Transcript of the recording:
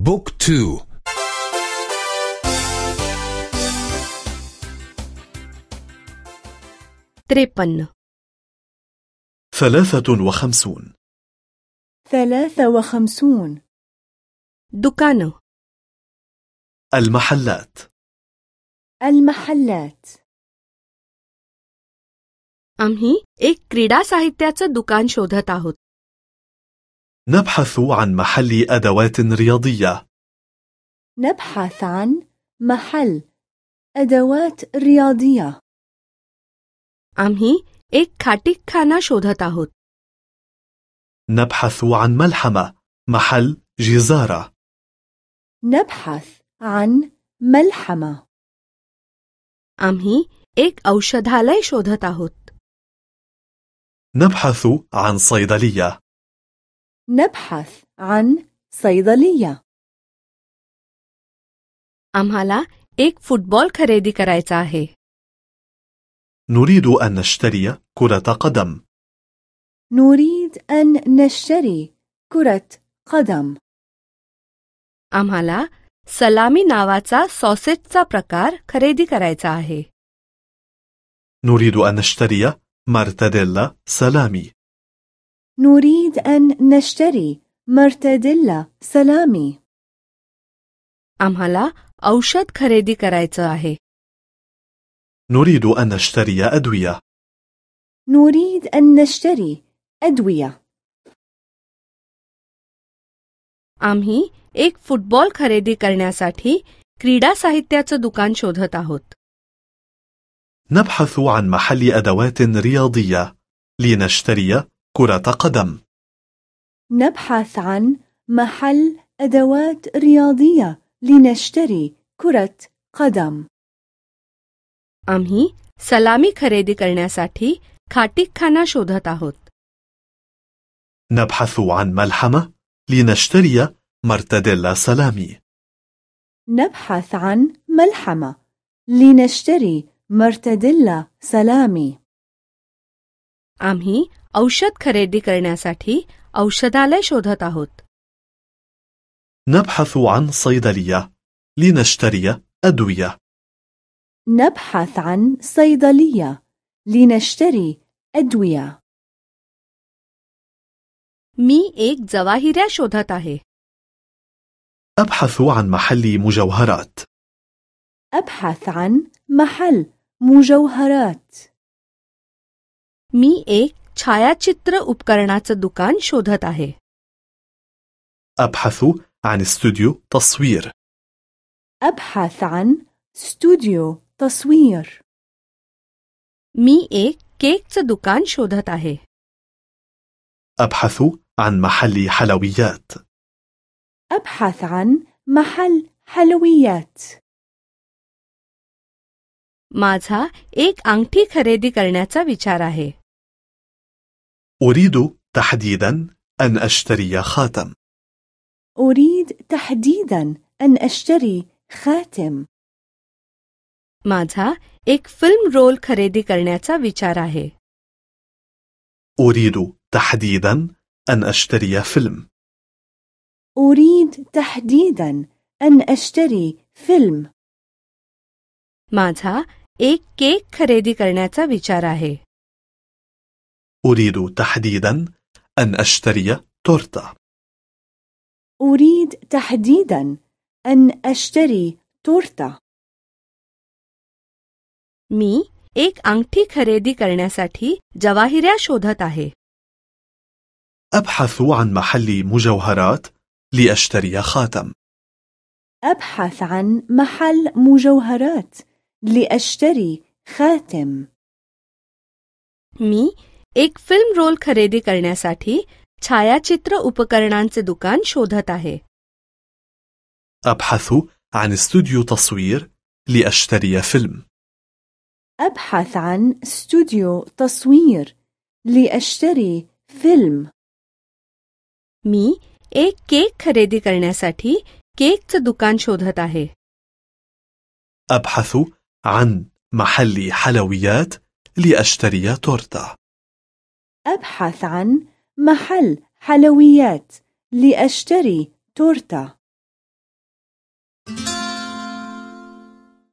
بوك تو त्रेपन्न ثلاثة وخمسون ثلاثة وخمسون दुकानं المحلات المحلات आम्ही एक क्रीडा साहित्याचं दुकान शोधत आहोत نبحث عن محل أدوات رياضية نبحث عن محل أدوات رياضية आम्ही एक खाटीकखाना शोधत आहोत نبحث عن ملحمة محل جزارة نبحث عن ملحمة आम्ही एक औषधालय शोधत आहोत نبحث عن صيدلية نبحث عن صيدلية आम्हाला एक फुटबॉल खरेदी करायचा आहे نريد أن نشتري كرة قدم نريد أن نشتري كرة قدم आम्हाला सलामी नावाचा सॉसेजचा प्रकार खरेदी करायचा आहे نريد أن نشتري مرتديلا سلامي نريد أن نشتري مرتديلا سلامي आम्हाला औषध खरेदी करायचं आहे نريد أن نشتري أدوية نريد أن نشتري أدوية आम्ही एक फुटबॉल खरेदी करण्यासाठी क्रीडा साहित्याचं दुकान शोधत आहोत نبحث عن محل أدوات رياضية لنشتري كرة قدم نبحث عن محل أدوات رياضية لنشتري كرة قدم आम्ही सलामी खरेदी करण्यासाठी खाटीकखाना शोधत आहोत نبحث عن ملحمة لنشتري مرتديلا سلامي نبحث عن ملحمة لنشتري مرتديلا سلامي आम्ही औषध खरेदी करण्यासाठी औषधालय शोधत आहोत نبحث عن صيدلية لنشتري أدوية نبحث عن صيدلية لنشتري أدوية मी एक जवाहिऱ्या शोधत आहे أبحث عن محل مجوهرات أبحث عن محل مجوهرات मी एक छायाचित्र उपकरणाचं दुकान शोधत आहे أبحث عن استوديو تصوير أبحث عن استوديو تصوير मी एक केकचं दुकान शोधत आहे أبحث عن محل حلويات أبحث عن محل حلويات माझा एक अंगठी खरेदी करण्याचा विचार आहे أريد تحديدا أن أشتري خاتم أريد تحديدا أن أشتري خاتم माझा एक फिल्म रोल खरेदी करण्याचा विचार आहे أريد تحديدا أن أشتري فيلم أريد تحديدا أن أشتري فيلم माझा एक केक खरेदी करण्याचा विचार आहे أريد تحديدا أن أشتري تورتة أريد تحديدا أن أشتري تورتة मी एक अंगठी खरेदी करण्यासाठी जवाहिऱ्या शोधत आहे أبحث عن محل مجوهرات لأشتري خاتم أبحث عن محل مجوهرات لأشتري خاتم मी एक फिल्म रोल खरेदी करण्यासाठी छायाचित्र उपकरणांचे दुकान शोधत आहे أبحث عن استوديو تصوير لأشتري فيلم أبحث عن استوديو تصوير لأشتري فيلم मी एक केक खरेदी करण्यासाठी केकचं दुकान शोधत आहे أبحث عن محل حلويات لأشتري تورتة أبحث عن محل حلويات لأشتري تورتة.